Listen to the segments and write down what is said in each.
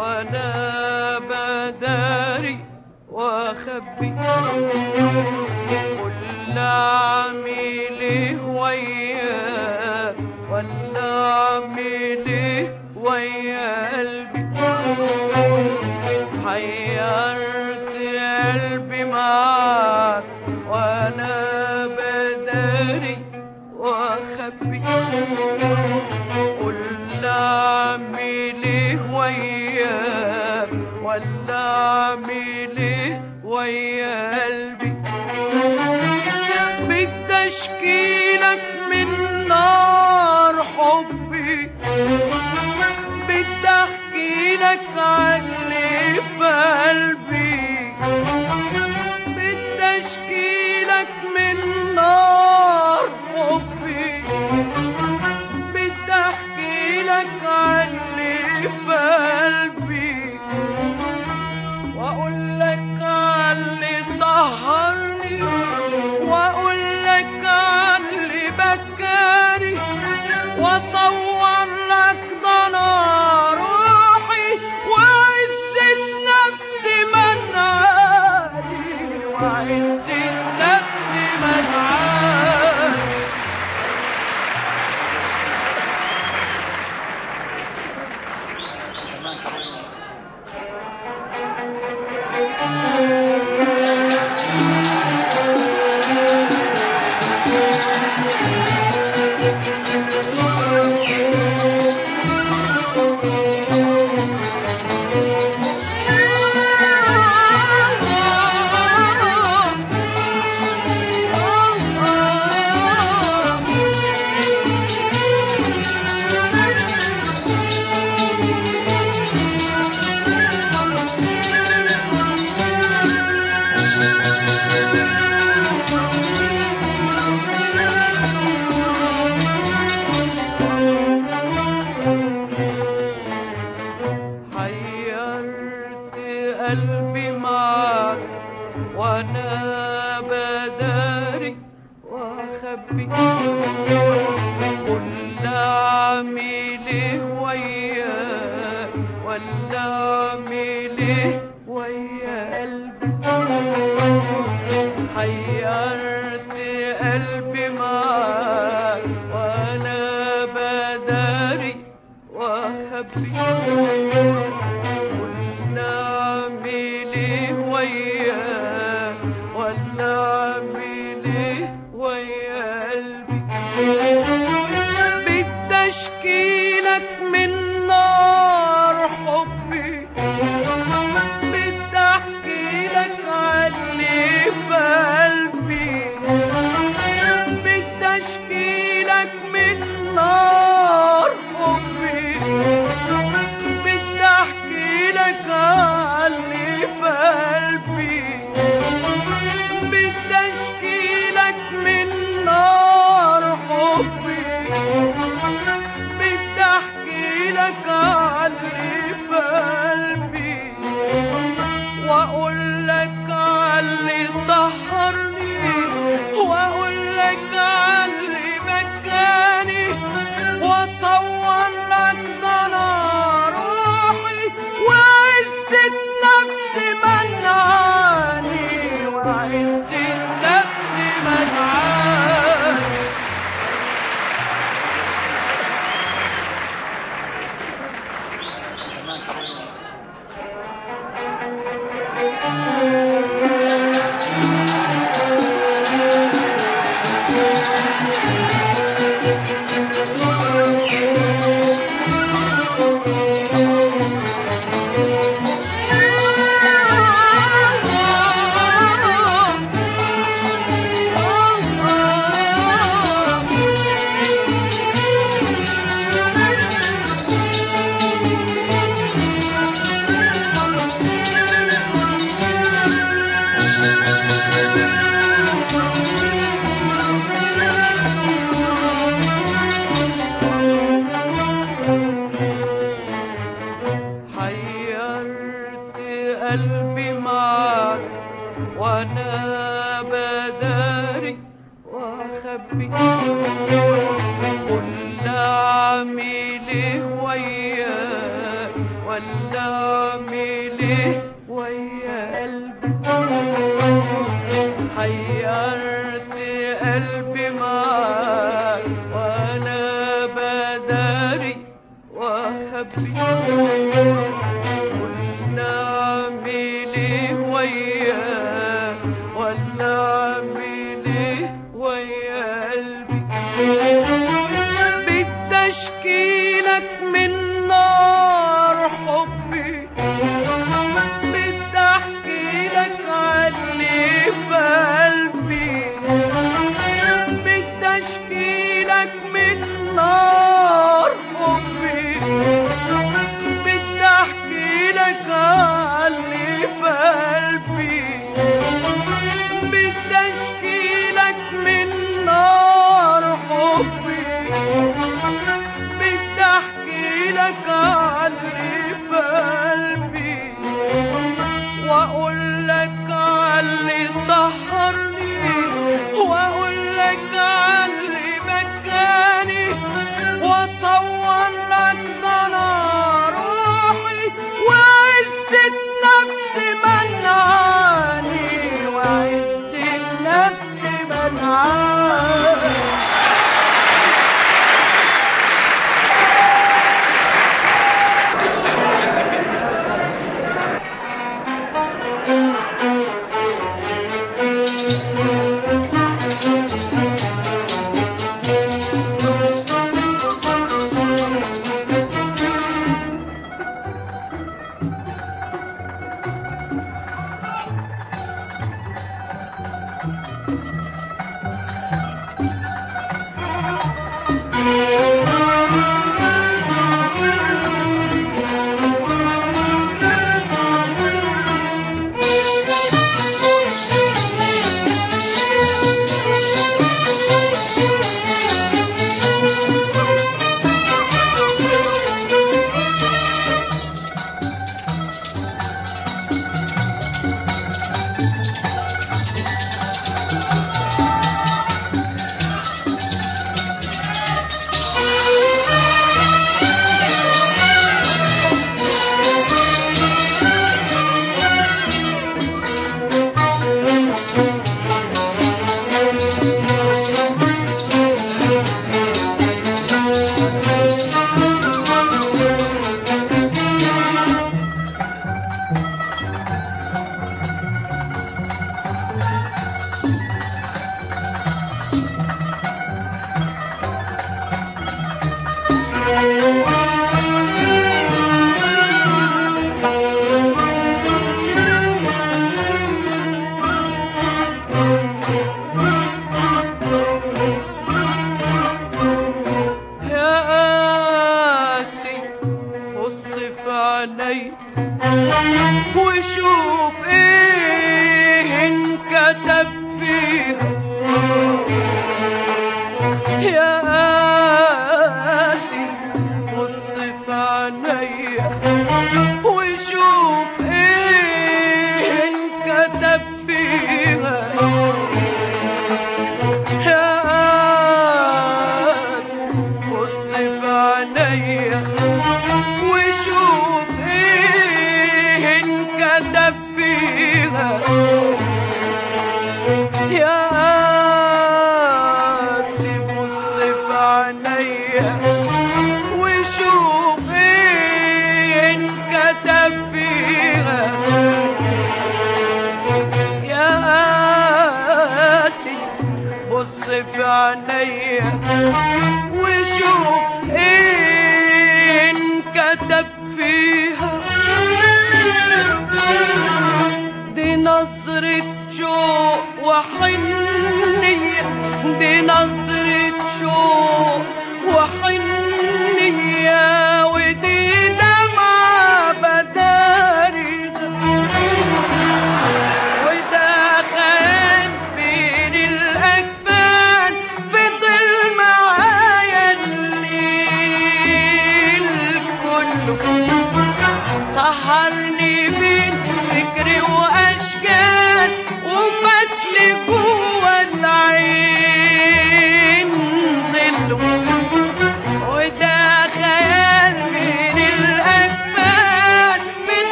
وأنا بداري واخبي. كل عميلي وياه ولا عميلي ويا قلبي. حيرت قلبي معاك وأنا بداري واخبي. que ah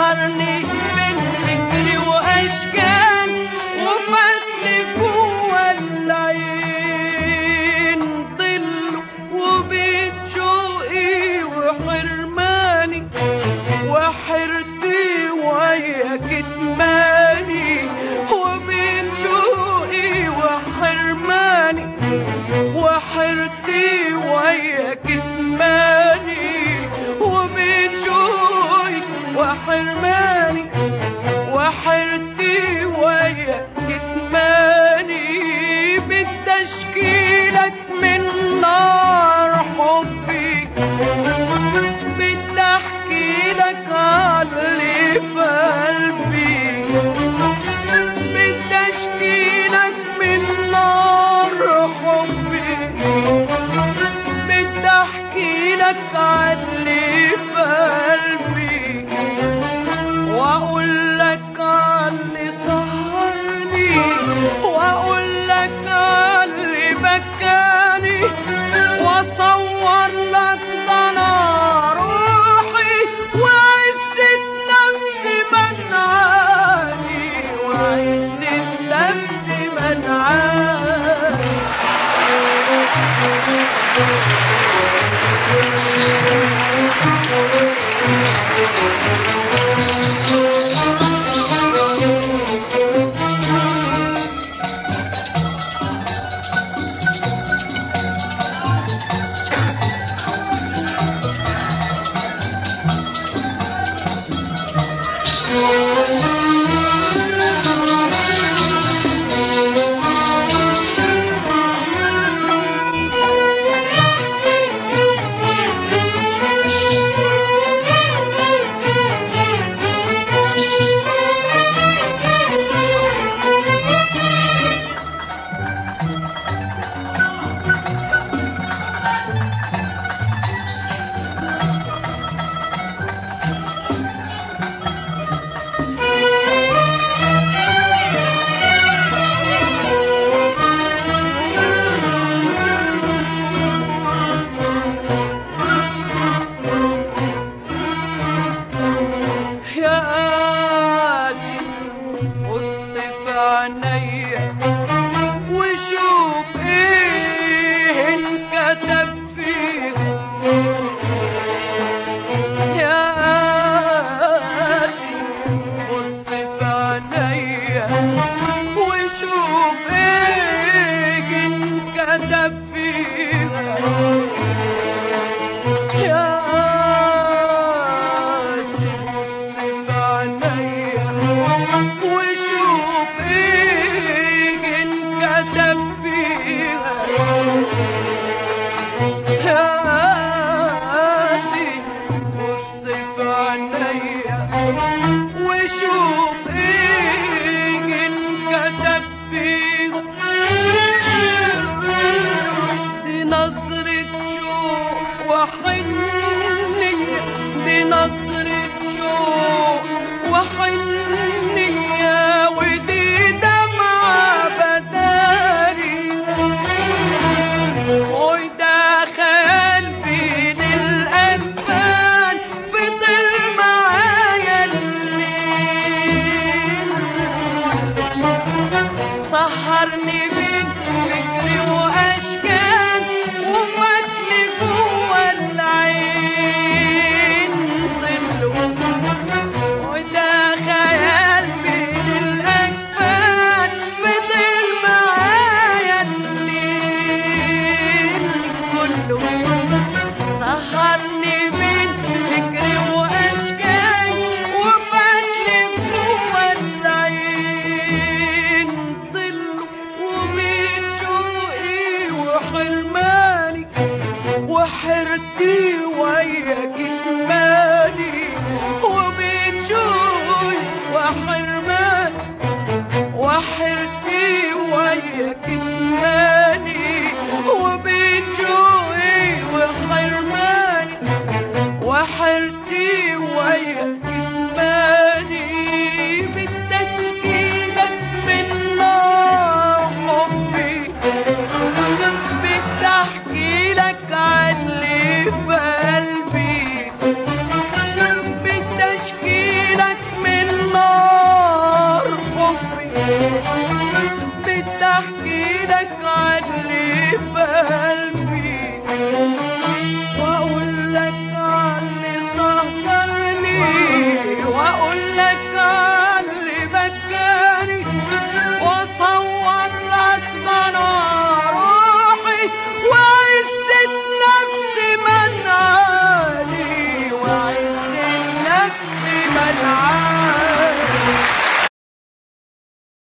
honey me.